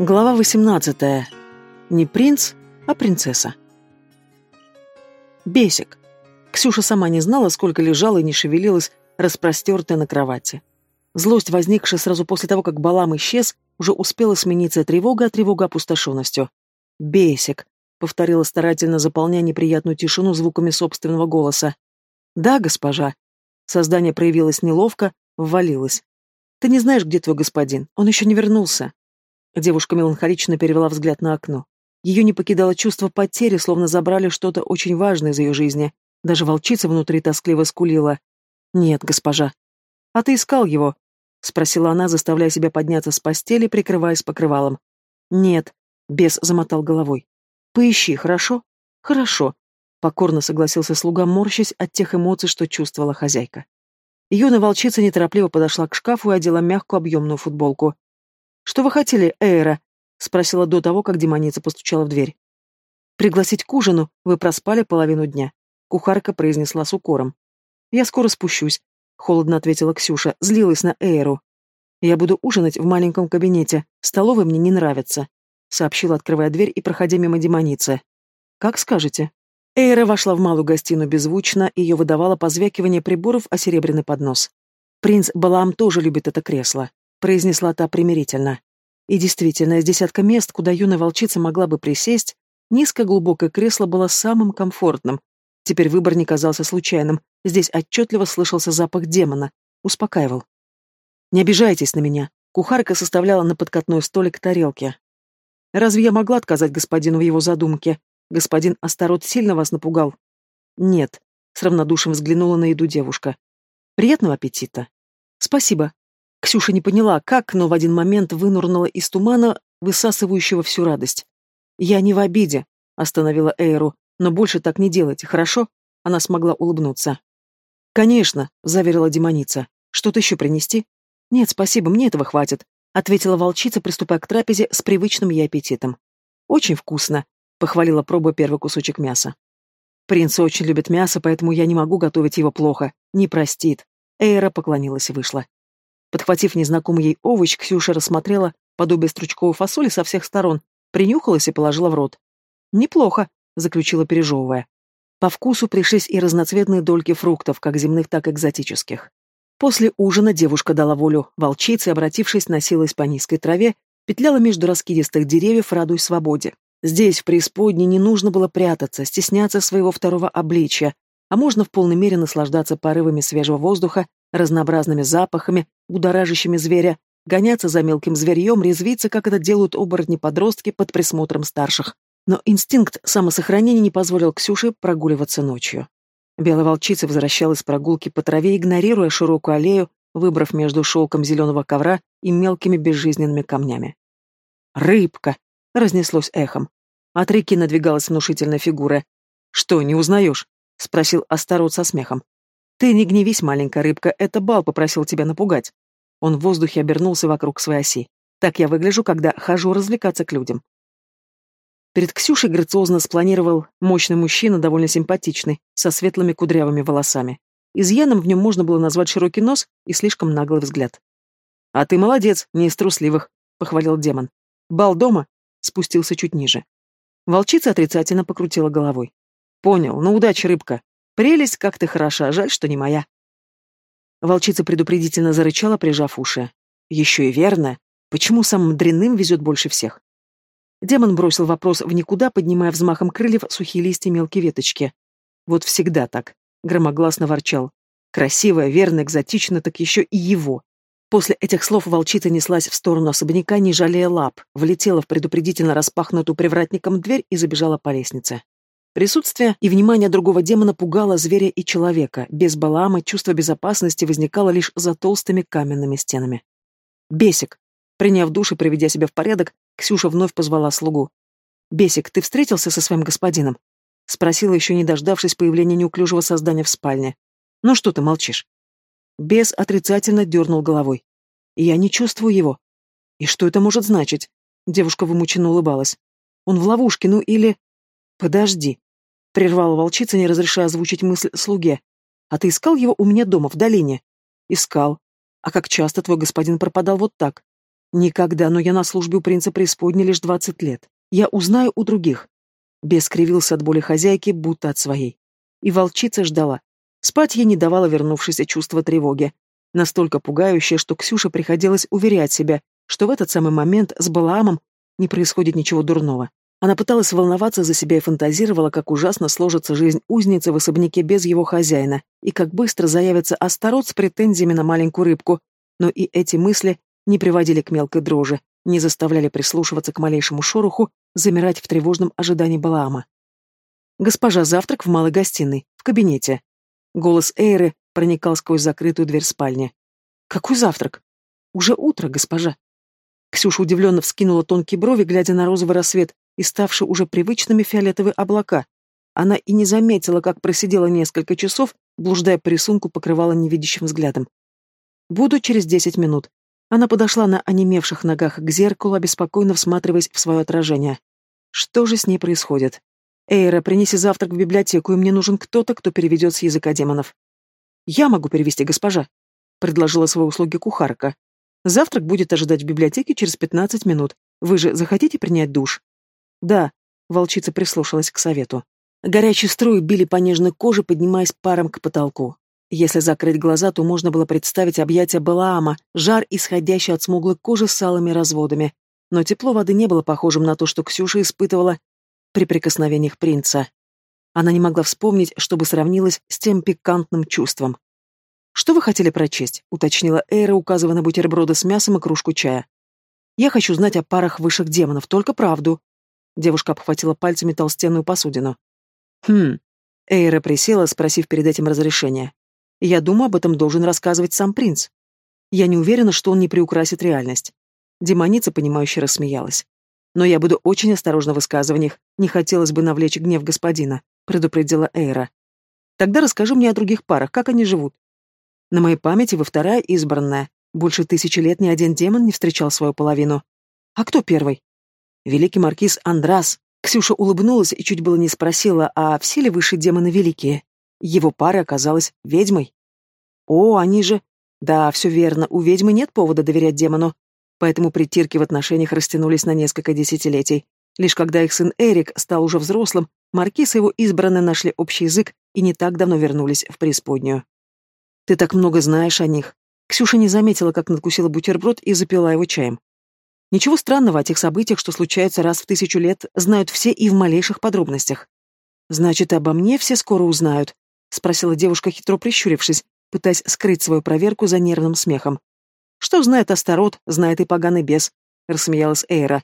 Глава 18. Не принц, а принцесса. Бесик. Ксюша сама не знала, сколько лежала и не шевелилась, распростертая на кровати. Злость, возникшая сразу после того, как Балам исчез, уже успела смениться тревога, а тревога опустошенностью. «Бесик», — повторила старательно, заполняя неприятную тишину звуками собственного голоса. «Да, госпожа». Создание проявилось неловко, ввалилось. «Ты не знаешь, где твой господин? Он еще не вернулся». Девушка меланхолично перевела взгляд на окно. Ее не покидало чувство потери, словно забрали что-то очень важное из ее жизни. Даже волчица внутри тоскливо скулила. «Нет, госпожа». «А ты искал его?» — спросила она, заставляя себя подняться с постели, прикрываясь покрывалом. «Нет», — бес замотал головой. «Поищи, хорошо?» «Хорошо», — покорно согласился слуга, морщась от тех эмоций, что чувствовала хозяйка. Юная волчица неторопливо подошла к шкафу и одела мягкую объемную футболку. «Что вы хотели, Эйра?» — спросила до того, как демоница постучала в дверь. «Пригласить к ужину, вы проспали половину дня», — кухарка произнесла с укором. «Я скоро спущусь», — холодно ответила Ксюша, злилась на Эйру. «Я буду ужинать в маленьком кабинете, столовой мне не нравится», — сообщила, открывая дверь и проходя мимо демоницы. «Как скажете». Эйра вошла в малую гостиную беззвучно, ее выдавало позвякивание приборов о серебряный поднос. Принц Балаам тоже любит это кресло, произнесла та примирительно. И действительно, из десятка мест, куда юная волчица могла бы присесть, низкое глубокое кресло было самым комфортным. Теперь выбор не казался случайным, здесь отчетливо слышался запах демона, успокаивал. «Не обижайтесь на меня», кухарка составляла на подкатной столик тарелки. «Разве я могла отказать господину в его задумке? Господин Астарот сильно вас напугал? Нет, с равнодушием взглянула на еду девушка. Приятного аппетита. Спасибо. Ксюша не поняла, как, но в один момент вынурнула из тумана, высасывающего всю радость. Я не в обиде, остановила Эйру, но больше так не делайте, хорошо? Она смогла улыбнуться. Конечно, заверила демоница. Что-то еще принести? Нет, спасибо, мне этого хватит, ответила волчица, приступая к трапезе с привычным ей аппетитом. Очень вкусно, похвалила пробуя первый кусочек мяса. Принц очень любит мясо, поэтому я не могу готовить его плохо. Не простит. Эйра поклонилась и вышла. Подхватив незнакомый ей овощ, Ксюша рассмотрела подобие стручковой фасоли со всех сторон, принюхалась и положила в рот. «Неплохо», — заключила, пережевывая. По вкусу пришлись и разноцветные дольки фруктов, как земных, так и экзотических. После ужина девушка дала волю волчице, обратившись, носилась по низкой траве, петляла между раскидистых деревьев, радуясь свободе. Здесь, в преисподней, не нужно было прятаться, стесняться своего второго обличия, а можно в полной мере наслаждаться порывами свежего воздуха, разнообразными запахами, будоражащими зверя, гоняться за мелким зверьем, резвиться, как это делают оборотни-подростки под присмотром старших. Но инстинкт самосохранения не позволил Ксюше прогуливаться ночью. Белая волчица возвращалась с прогулки по траве, игнорируя широкую аллею, выбрав между шелком зеленого ковра и мелкими безжизненными камнями. «Рыбка!» — разнеслось эхом. От реки надвигалась внушительная фигура. «Что, не узнаешь?» — спросил Астарот со смехом. «Ты не гневись, маленькая рыбка, это Бал попросил тебя напугать». Он в воздухе обернулся вокруг своей оси. «Так я выгляжу, когда хожу развлекаться к людям». Перед Ксюшей грациозно спланировал мощный мужчина, довольно симпатичный, со светлыми кудрявыми волосами. Изъяном в нем можно было назвать широкий нос и слишком наглый взгляд. «А ты молодец, не из трусливых», — похвалил демон. «Бал дома?» спустился чуть ниже. Волчица отрицательно покрутила головой. «Понял, ну удачи, рыбка. Прелесть, как ты хороша, жаль, что не моя». Волчица предупредительно зарычала, прижав уши. «Еще и верно. Почему самым дрянным везет больше всех?» Демон бросил вопрос в никуда, поднимая взмахом крыльев сухие листья мелкие веточки. «Вот всегда так», — громогласно ворчал. «Красивая, верно, экзотично, так еще и его. После этих слов волчица неслась в сторону особняка, не жалея лап, влетела в предупредительно распахнутую привратником дверь и забежала по лестнице. Присутствие и внимание другого демона пугало зверя и человека. Без Балаама чувство безопасности возникало лишь за толстыми каменными стенами. «Бесик!» Приняв душ и приведя себя в порядок, Ксюша вновь позвала слугу. «Бесик, ты встретился со своим господином?» Спросила, еще не дождавшись появления неуклюжего создания в спальне. «Ну что ты молчишь?» Бес отрицательно дернул головой. «Я не чувствую его». «И что это может значить?» Девушка вымученно улыбалась. «Он в ловушке, ну или...» «Подожди», — прервала волчица, не разрешая озвучить мысль слуге. «А ты искал его у меня дома, в долине?» «Искал. А как часто твой господин пропадал вот так?» Никогда, но я на службе у принца преисподней лишь двадцать лет. Я узнаю у других. Бес кривился от боли хозяйки, будто от своей. И волчица ждала. Спать ей не давало вернувшееся чувство тревоги. Настолько пугающее, что Ксюше приходилось уверять себя, что в этот самый момент с Балаамом не происходит ничего дурного. Она пыталась волноваться за себя и фантазировала, как ужасно сложится жизнь узницы в особняке без его хозяина, и как быстро заявится Астарот с претензиями на маленькую рыбку. Но и эти мысли не приводили к мелкой дрожи, не заставляли прислушиваться к малейшему шороху, замирать в тревожном ожидании Балаама. «Госпожа, завтрак в малой гостиной, в кабинете». Голос Эйры проникал сквозь закрытую дверь спальни. «Какой завтрак?» «Уже утро, госпожа». Ксюша удивленно вскинула тонкие брови, глядя на розовый рассвет и ставшие уже привычными фиолетовые облака. Она и не заметила, как просидела несколько часов, блуждая по рисунку, покрывала невидящим взглядом. «Буду через десять минут». Она подошла на онемевших ногах к зеркалу, обеспокоенно всматриваясь в свое отражение. Что же с ней происходит? «Эйра, принеси завтрак в библиотеку, и мне нужен кто-то, кто переведет с языка демонов». «Я могу перевести, госпожа», — предложила свои услуги кухарка. «Завтрак будет ожидать в библиотеке через пятнадцать минут. Вы же захотите принять душ?» «Да», — волчица прислушалась к совету. Горячие струи били по нежной коже, поднимаясь паром к потолку. Если закрыть глаза, то можно было представить объятия Балаама, жар, исходящий от смуглой кожи с алыми разводами. Но тепло воды не было похожим на то, что Ксюша испытывала при прикосновениях принца. Она не могла вспомнить, чтобы сравнилось с тем пикантным чувством. «Что вы хотели прочесть?» — уточнила Эйра, указывая на бутерброды с мясом и кружку чая. «Я хочу знать о парах высших демонов, только правду». Девушка обхватила пальцами толстенную посудину. «Хм». Эйра присела, спросив перед этим разрешения. «Я думаю, об этом должен рассказывать сам принц. Я не уверена, что он не приукрасит реальность». Демоница, понимающе рассмеялась. «Но я буду очень осторожна в высказываниях, не хотелось бы навлечь гнев господина», — предупредила Эйра. «Тогда расскажи мне о других парах, как они живут». На моей памяти вы вторая избранная. Больше тысячи лет ни один демон не встречал свою половину. А кто первый? Великий маркиз Андрас. Ксюша улыбнулась и чуть было не спросила, а все ли высшие демоны великие? Его пара оказалась ведьмой. О, они же... Да, все верно, у ведьмы нет повода доверять демону. Поэтому притирки в отношениях растянулись на несколько десятилетий. Лишь когда их сын Эрик стал уже взрослым, маркиз и его избранные нашли общий язык и не так давно вернулись в преисподнюю. «Ты так много знаешь о них». Ксюша не заметила, как надкусила бутерброд и запила его чаем. Ничего странного о тех событиях, что случаются раз в тысячу лет, знают все и в малейших подробностях. «Значит, обо мне все скоро узнают?» — спросила девушка, хитро прищурившись, пытаясь скрыть свою проверку за нервным смехом. «Что знает Астарот, знает и поганый бес», — рассмеялась Эйра.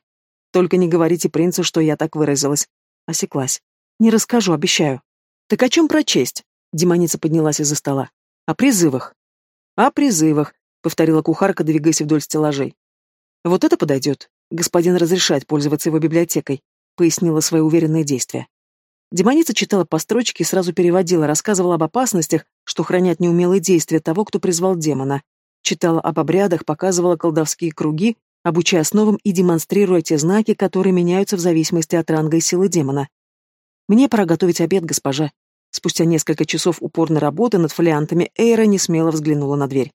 «Только не говорите принцу, что я так выразилась». Осеклась. «Не расскажу, обещаю». «Так о чем прочесть?» Демоница поднялась из-за стола. О призывах. О призывах, повторила кухарка, двигаясь вдоль стеллажей. Вот это подойдет. Господин разрешает пользоваться его библиотекой, пояснила свои уверенные действия. Демоница читала по строчке и сразу переводила, рассказывала об опасностях, что хранят неумелые действия того, кто призвал демона. Читала об обрядах, показывала колдовские круги, обучая основам и демонстрируя те знаки, которые меняются в зависимости от ранга и силы демона. «Мне пора готовить обед, госпожа», Спустя несколько часов упорной работы над фолиантами Эйра не смело взглянула на дверь.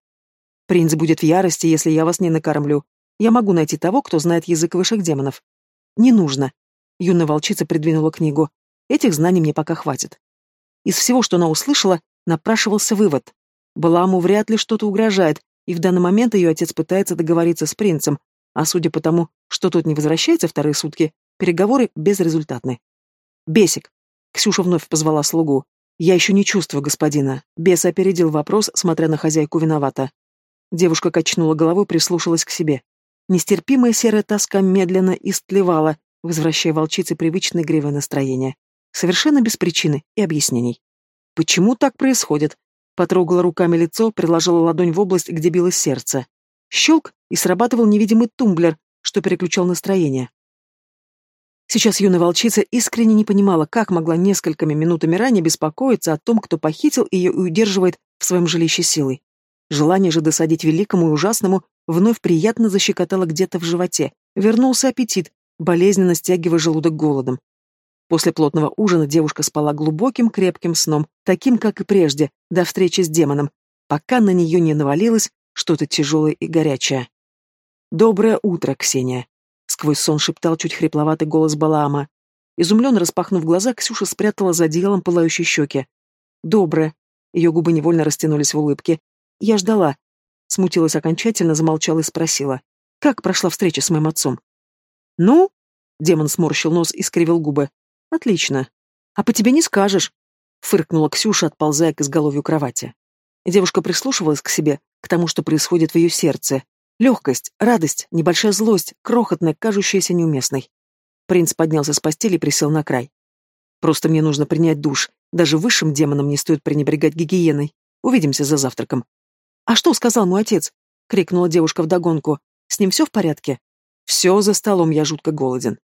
«Принц будет в ярости, если я вас не накормлю. Я могу найти того, кто знает язык высших демонов». «Не нужно». Юная волчица придвинула книгу. «Этих знаний мне пока хватит». Из всего, что она услышала, напрашивался вывод. Баламу вряд ли что-то угрожает, и в данный момент ее отец пытается договориться с принцем, а судя по тому, что тот не возвращается вторые сутки, переговоры безрезультатны. «Бесик!» — Ксюша вновь позвала слугу. «Я еще не чувствую господина». Бес опередил вопрос, смотря на хозяйку виновата. Девушка качнула головой, прислушалась к себе. Нестерпимая серая тоска медленно истлевала, возвращая волчице привычное игривое настроение. Совершенно без причины и объяснений. «Почему так происходит?» Потрогала руками лицо, приложила ладонь в область, где билось сердце. Щелк, и срабатывал невидимый тумблер, что переключал настроение. Сейчас юная волчица искренне не понимала, как могла несколькими минутами ранее беспокоиться о том, кто похитил ее и удерживает в своем жилище силой. Желание же досадить великому и ужасному вновь приятно защекотало где-то в животе. Вернулся аппетит, болезненно стягивая желудок голодом. После плотного ужина девушка спала глубоким, крепким сном, таким, как и прежде, до встречи с демоном, пока на нее не навалилось что-то тяжелое и горячее. «Доброе утро, Ксения!» — сквозь сон шептал чуть хрипловатый голос Балаама. Изумленно распахнув глаза, Ксюша спрятала за одеялом пылающие щеки. «Доброе!» — ее губы невольно растянулись в улыбке. «Я ждала». Смутилась окончательно, замолчала и спросила. «Как прошла встреча с моим отцом?» «Ну?» — демон сморщил нос и скривил губы. «Отлично. А по тебе не скажешь!» — фыркнула Ксюша, отползая к изголовью кровати. Девушка прислушивалась к себе, к тому, что происходит в ее сердце. Легкость, радость, небольшая злость, крохотная, кажущаяся неуместной. Принц поднялся с постели и присел на край. «Просто мне нужно принять душ. Даже высшим демонам не стоит пренебрегать гигиеной. Увидимся за завтраком». «А что сказал мой отец?» — крикнула девушка вдогонку. «С ним все в порядке?» «Все за столом, я жутко голоден».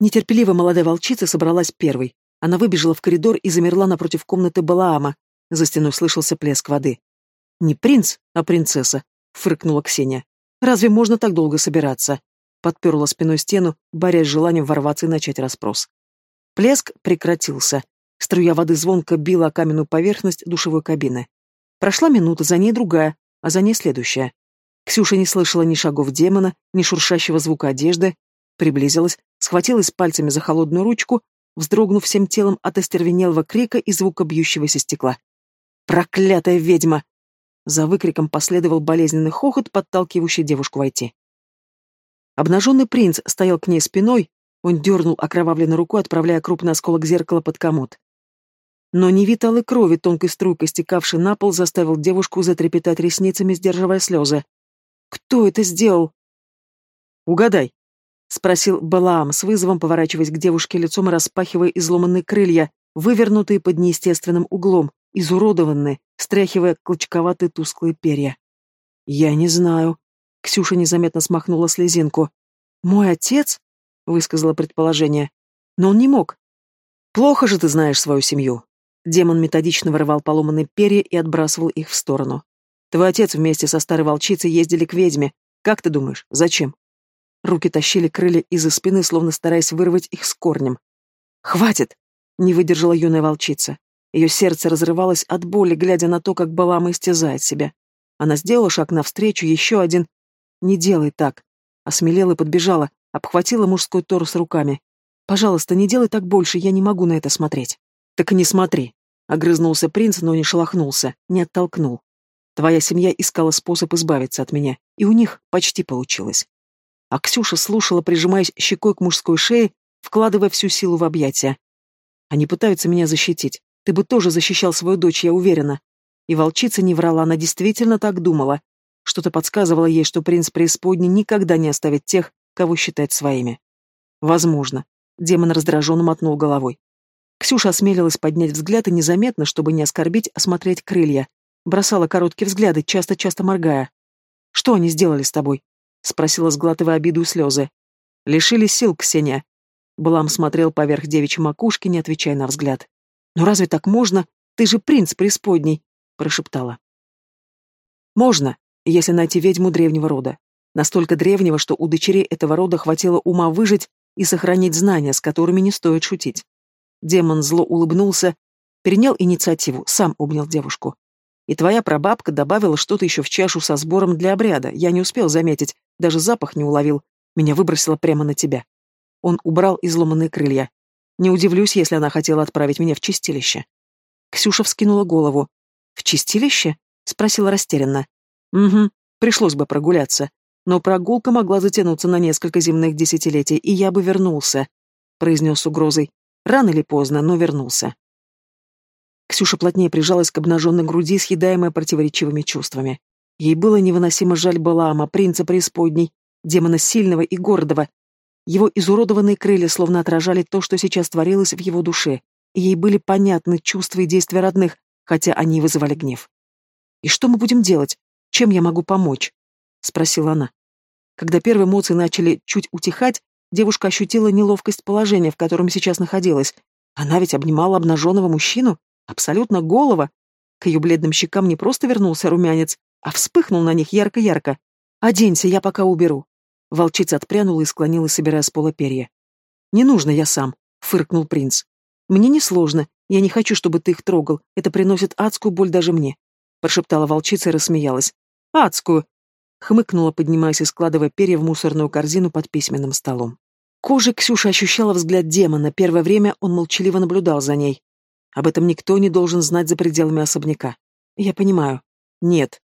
Нетерпеливая молодая волчица собралась первой. Она выбежала в коридор и замерла напротив комнаты Балаама, за стеной слышался плеск воды. «Не принц, а принцесса», — фыркнула Ксения. «Разве можно так долго собираться?» Подперла спиной стену, борясь с желанием ворваться и начать расспрос. Плеск прекратился. Струя воды звонко била о каменную поверхность душевой кабины. Прошла минута, за ней другая, а за ней следующая. Ксюша не слышала ни шагов демона, ни шуршащего звука одежды. Приблизилась, схватилась пальцами за холодную ручку, вздрогнув всем телом от остервенелого крика и звука бьющегося стекла. «Проклятая ведьма!» За выкриком последовал болезненный хохот, подталкивающий девушку войти. Обнаженный принц стоял к ней спиной, он дернул окровавленной рукой, отправляя крупный осколок зеркала под комод. Но не вид алой крови, тонкой струйкой стекавшей на пол, заставил девушку затрепетать ресницами, сдерживая слезы. «Кто это сделал?» «Угадай», — спросил Балаам с вызовом, поворачиваясь к девушке лицом и распахивая изломанные крылья, вывернутые под неестественным углом, изуродованные, стряхивая клочковатые тусклые перья. «Я не знаю». Ксюша незаметно смахнула слезинку. «Мой отец?» — высказала предположение. «Но он не мог». «Плохо же ты знаешь свою семью». Демон методично вырывал поломанные перья и отбрасывал их в сторону. «Твой отец вместе со старой волчицей ездили к ведьме. Как ты думаешь, зачем?» Руки тащили крылья из-за спины, словно стараясь вырвать их с корнем. «Хватит!» — не выдержала юная волчица. Ее сердце разрывалось от боли, глядя на то, как Балама истязает себя. Она сделала шаг навстречу, еще один. «Не делай так!» Осмелела и подбежала, обхватила мужской торс руками. «Пожалуйста, не делай так больше, я не могу на это смотреть». «Так и не смотри!» Огрызнулся принц, но не шелохнулся, не оттолкнул. Твоя семья искала способ избавиться от меня, и у них почти получилось. А Ксюша слушала, прижимаясь щекой к мужской шее, вкладывая всю силу в объятия. Они пытаются меня защитить. Ты бы тоже защищал свою дочь, я уверена. И волчица не врала, она действительно так думала. Что-то подсказывало ей, что принц преисподней никогда не оставит тех, кого считает своими. Возможно. Демон раздраженно мотнул головой. Ксюша осмелилась поднять взгляд и незаметно, чтобы не оскорбить, осмотреть крылья. Бросала короткие взгляды, часто-часто моргая. «Что они сделали с тобой?» — спросила, сглатывая обиду и слезы. «Лишили сил, Ксения». Блам смотрел поверх девичьей макушки, не отвечая на взгляд. «Ну разве так можно? Ты же принц преисподней!» — прошептала. «Можно, если найти ведьму древнего рода. Настолько древнего, что у дочерей этого рода хватило ума выжить и сохранить знания, с которыми не стоит шутить». Демон зло улыбнулся, перенял инициативу, сам обнял девушку. «И твоя прабабка добавила что-то еще в чашу со сбором для обряда. Я не успел заметить, даже запах не уловил. Меня выбросило прямо на тебя». Он убрал изломанные крылья. Не удивлюсь, если она хотела отправить меня в чистилище. Ксюша вскинула голову. «В чистилище?» — спросила растерянно. «Угу, пришлось бы прогуляться. Но прогулка могла затянуться на несколько земных десятилетий, и я бы вернулся», — произнес угрозой. «Рано или поздно, но вернулся». Ксюша плотнее прижалась к обнаженной груди, съедаемая противоречивыми чувствами. Ей было невыносимо жаль Балаама, принца преисподней, демона сильного и гордого, его изуродованные крылья словно отражали то, что сейчас творилось в его душе, и ей были понятны чувства и действия родных, хотя они вызывали гнев. «И что мы будем делать? Чем я могу помочь?» — спросила она. Когда первые эмоции начали чуть утихать, девушка ощутила неловкость положения, в котором сейчас находилась. Она ведь обнимала обнаженного мужчину, абсолютно голого. К ее бледным щекам не просто вернулся румянец, а вспыхнул на них ярко-ярко. «Оденься, я пока уберу», Волчица отпрянула и склонилась, собирая с пола перья. «Не нужно, я сам», — фыркнул принц. «Мне несложно. Я не хочу, чтобы ты их трогал. Это приносит адскую боль даже мне», — прошептала волчица и рассмеялась. «Адскую!» — хмыкнула, поднимаясь и складывая перья в мусорную корзину под письменным столом. Кожей Ксюша ощущала взгляд демона, первое время он молчаливо наблюдал за ней. Об этом никто не должен знать за пределами особняка. Я понимаю. Нет.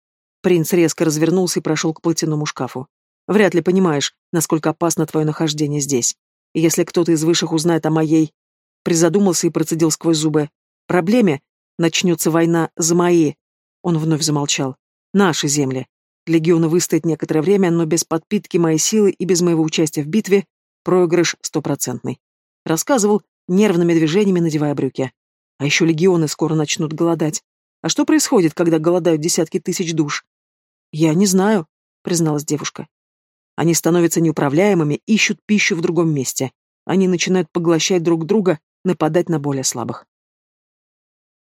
Принц резко развернулся и прошел к платяному шкафу. Вряд ли понимаешь, насколько опасно твое нахождение здесь. Если кто-то из высших узнает о моей... Призадумался и процедил сквозь зубы. Проблеме начнется война за мои... Он вновь замолчал. Наши земли. Легионы выстоят некоторое время, но без подпитки моей силы и без моего участия в битве проигрыш стопроцентный. Рассказывал, нервными движениями надевая брюки. А еще легионы скоро начнут голодать. А что происходит, когда голодают десятки тысяч душ? Я не знаю, призналась девушка. Они становятся неуправляемыми, ищут пищу в другом месте. Они начинают поглощать друг друга, нападать на более слабых.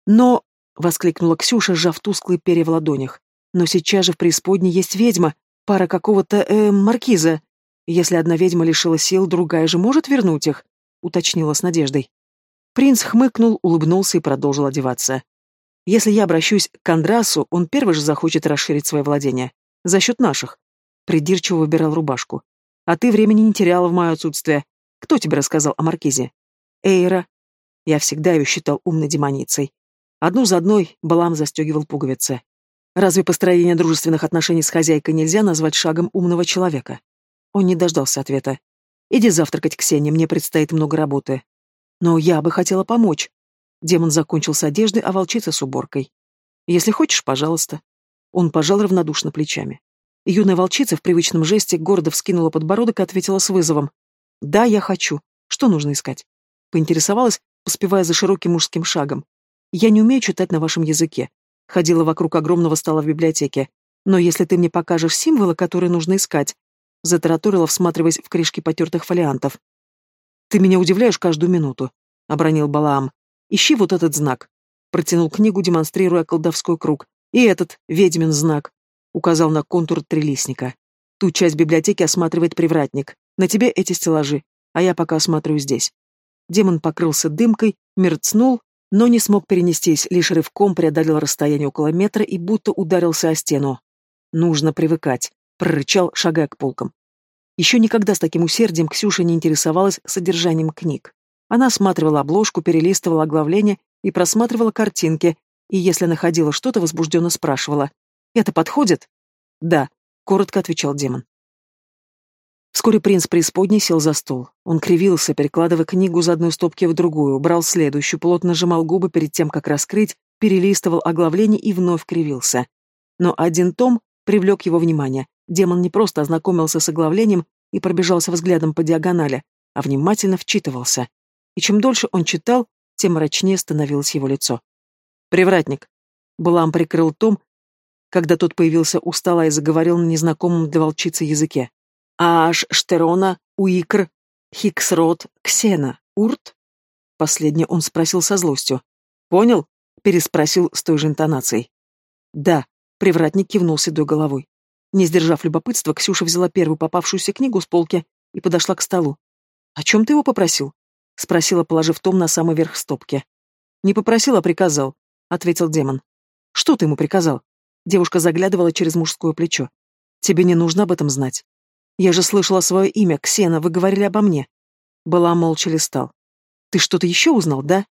Но, — воскликнула Ксюша, сжав тусклые перья в ладонях, — но сейчас же в преисподней есть ведьма, пара какого-то, э, маркиза. Если одна ведьма лишила сил, другая же может вернуть их, — уточнила с надеждой. Принц хмыкнул, улыбнулся и продолжил одеваться. Если я обращусь к Кондрасу, он первый же захочет расширить свои владения. За счет наших. Придирчиво выбирал рубашку. А ты времени не теряла в мое отсутствие. Кто тебе рассказал о Маркизе? Эйра. Я всегда ее считал умной демоницей. Одну за одной Балам застегивал пуговицы. Разве построение дружественных отношений с хозяйкой нельзя назвать шагом умного человека? Он не дождался ответа. «Иди завтракать, Ксения, мне предстоит много работы. Но я бы хотела помочь. Демон закончил с одеждой, а волчица с уборкой. Если хочешь, пожалуйста. Он пожал равнодушно плечами. Юная волчица в привычном жесте гордо вскинула подбородок и ответила с вызовом. «Да, я хочу. Что нужно искать?» Поинтересовалась, поспевая за широким мужским шагом. «Я не умею читать на вашем языке. Ходила вокруг огромного стола в библиотеке. Но если ты мне покажешь символы, которые нужно искать...» Затараторила, всматриваясь в крышки потертых фолиантов. «Ты меня удивляешь каждую минуту», — обронил Балаам. «Ищи вот этот знак». Протянул книгу, демонстрируя колдовской круг. «И этот, ведьмин знак», — указал на контур трелисника. «Ту часть библиотеки осматривает привратник. На тебе эти стеллажи, а я пока осматриваю здесь». Демон покрылся дымкой, мерцнул, но не смог перенестись, лишь рывком преодолел расстояние около метра и будто ударился о стену. «Нужно привыкать», — прорычал, шагая к полкам. Еще никогда с таким усердием Ксюша не интересовалась содержанием книг. Она осматривала обложку, перелистывала оглавление и просматривала картинки, и если находила что-то, возбужденно спрашивала. «Это подходит?» «Да», — коротко отвечал демон. Вскоре принц преисподней сел за стол. Он кривился, перекладывая книгу из одной стопки в другую, брал следующую, плотно сжимал губы перед тем, как раскрыть, перелистывал оглавление и вновь кривился. Но один том привлек его внимание. Демон не просто ознакомился с оглавлением и пробежался взглядом по диагонали, а внимательно вчитывался. И чем дольше он читал, тем мрачнее становилось его лицо. «Привратник!» Балам прикрыл том, когда тот появился у стола и заговорил на незнакомом для волчицы языке. «Аш Штерона, Уикр, Хиксрот, Ксена, Урт?» Последнее он спросил со злостью. «Понял?» — переспросил с той же интонацией. «Да», — привратник кивнул седой головой. Не сдержав любопытства, Ксюша взяла первую попавшуюся книгу с полки и подошла к столу. «О чем ты его попросил?» — спросила, положив том на самый верх стопки. «Не попросил, а приказал», — ответил демон. «Что ты ему приказал?» Девушка заглядывала через мужское плечо. «Тебе не нужно об этом знать. Я же слышала свое имя, Ксена, вы говорили обо мне». Была молча листал. «Ты что-то еще узнал, да?»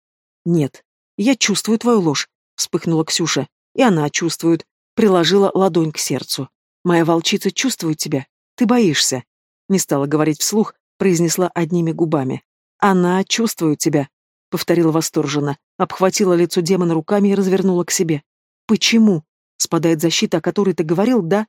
«Нет. Я чувствую твою ложь», — вспыхнула Ксюша. И она чувствует. Приложила ладонь к сердцу. Моя волчица чувствует тебя. Ты боишься. Не стала говорить вслух, произнесла одними губами. Она чувствует тебя, повторила восторженно, обхватила лицо демона руками и развернула к себе. Почему? Спадает защита, о которой ты говорил, да?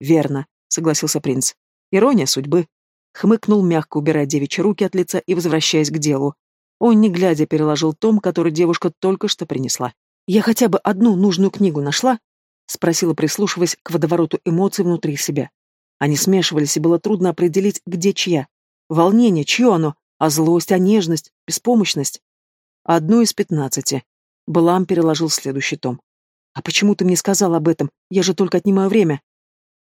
Верно, согласился принц. Ирония судьбы. Хмыкнул, мягко убирая девичьи руки от лица и возвращаясь к делу. Он, не глядя, переложил том, который девушка только что принесла. «Я хотя бы одну нужную книгу нашла?» — спросила, прислушиваясь к водовороту эмоций внутри себя. Они смешивались, и было трудно определить, где чья. Волнение, чье оно, а злость, а нежность, беспомощность. Одну из пятнадцати. Балам переложил следующий том. «А почему ты мне сказал об этом? Я же только отнимаю время».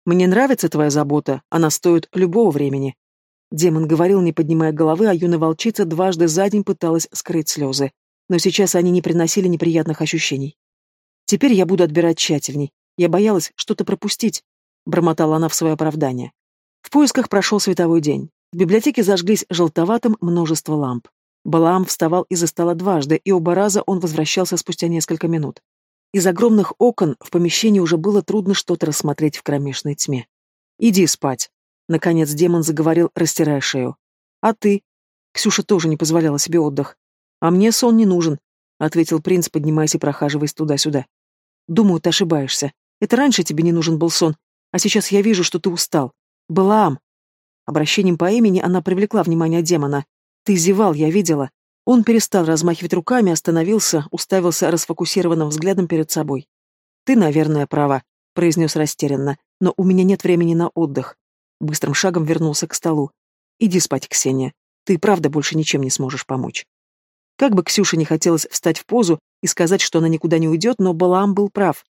«Мне нравится твоя забота, она стоит любого времени». Демон говорил, не поднимая головы, а юная волчица дважды за день пыталась скрыть слезы. Но сейчас они не приносили неприятных ощущений. Теперь я буду отбирать тщательней. Я боялась что-то пропустить. бормотала она в свое оправдание. В поисках прошел световой день. В библиотеке зажглись желтоватым множество ламп. Балаам вставал из-за стола дважды, и оба раза он возвращался спустя несколько минут. Из огромных окон в помещении уже было трудно что-то рассмотреть в кромешной тьме. «Иди спать», — наконец демон заговорил, растирая шею. «А ты?» Ксюша тоже не позволяла себе отдых. «А мне сон не нужен», — ответил принц, поднимаясь и прохаживаясь туда-сюда. «Думаю, ты ошибаешься. Это раньше тебе не нужен был сон, а сейчас я вижу, что ты устал. Балаам!» Обращением по имени она привлекла внимание демона. «Ты зевал, я видела». Он перестал размахивать руками, остановился, уставился расфокусированным взглядом перед собой. «Ты, наверное, права», — произнес растерянно, «но у меня нет времени на отдых». Быстрым шагом вернулся к столу. «Иди спать, Ксения. Ты правда больше ничем не сможешь помочь». Как бы Ксюше не хотелось встать в позу и сказать, что она никуда не уйдет, но Балаам был прав.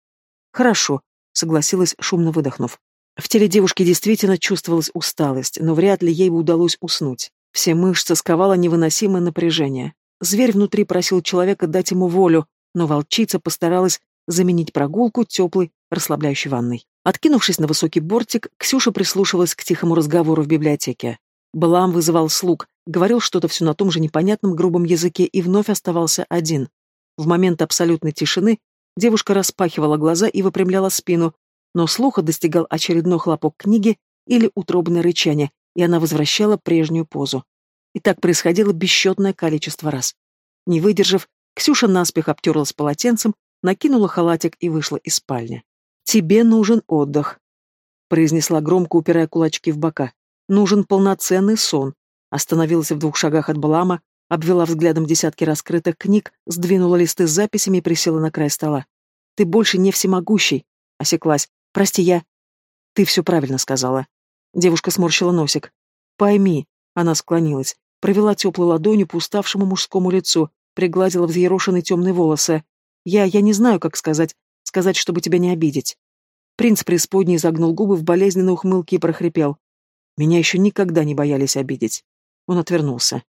«Хорошо», — согласилась, шумно выдохнув. В теле девушки действительно чувствовалась усталость, но вряд ли ей бы удалось уснуть. Все мышцы сковало невыносимое напряжение. Зверь внутри просил человека дать ему волю, но волчица постаралась заменить прогулку теплой, расслабляющей ванной. Откинувшись на высокий бортик, Ксюша прислушивалась к тихому разговору в библиотеке. Балам вызывал слуг, говорил что-то все на том же непонятном грубом языке и вновь оставался один. В момент абсолютной тишины девушка распахивала глаза и выпрямляла спину, но слуха достигал очередной хлопок книги или утробное рычание, и она возвращала прежнюю позу. И так происходило бесчетное количество раз. Не выдержав, Ксюша наспех обтерлась полотенцем, накинула халатик и вышла из спальни. «Тебе нужен отдых», — произнесла громко, упирая кулачки в бока. «Нужен полноценный сон». Остановилась в двух шагах от Балама, обвела взглядом десятки раскрытых книг, сдвинула листы с записями и присела на край стола. «Ты больше не всемогущий», — осеклась. «Прости, я...» «Ты все правильно сказала. Девушка сморщила носик. «Пойми», — она склонилась, провела теплой ладонью по уставшему мужскому лицу, пригладила взъерошенные темные волосы. «Я... я не знаю, как сказать. Сказать, чтобы тебя не обидеть». Принц преисподней загнул губы в болезненной ухмылке и прохрипел. «Меня еще никогда не боялись обидеть». Он отвернулся.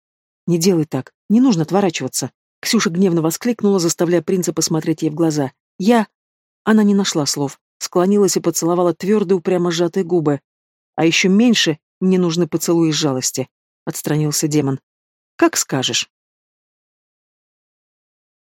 «Не делай так. Не нужно отворачиваться». Ксюша гневно воскликнула, заставляя принца посмотреть ей в глаза. «Я...» Она не нашла слов, склонилась и поцеловала твердые упрямо сжатые губы. А еще меньше мне нужны поцелуи жалости, — отстранился демон. Как скажешь.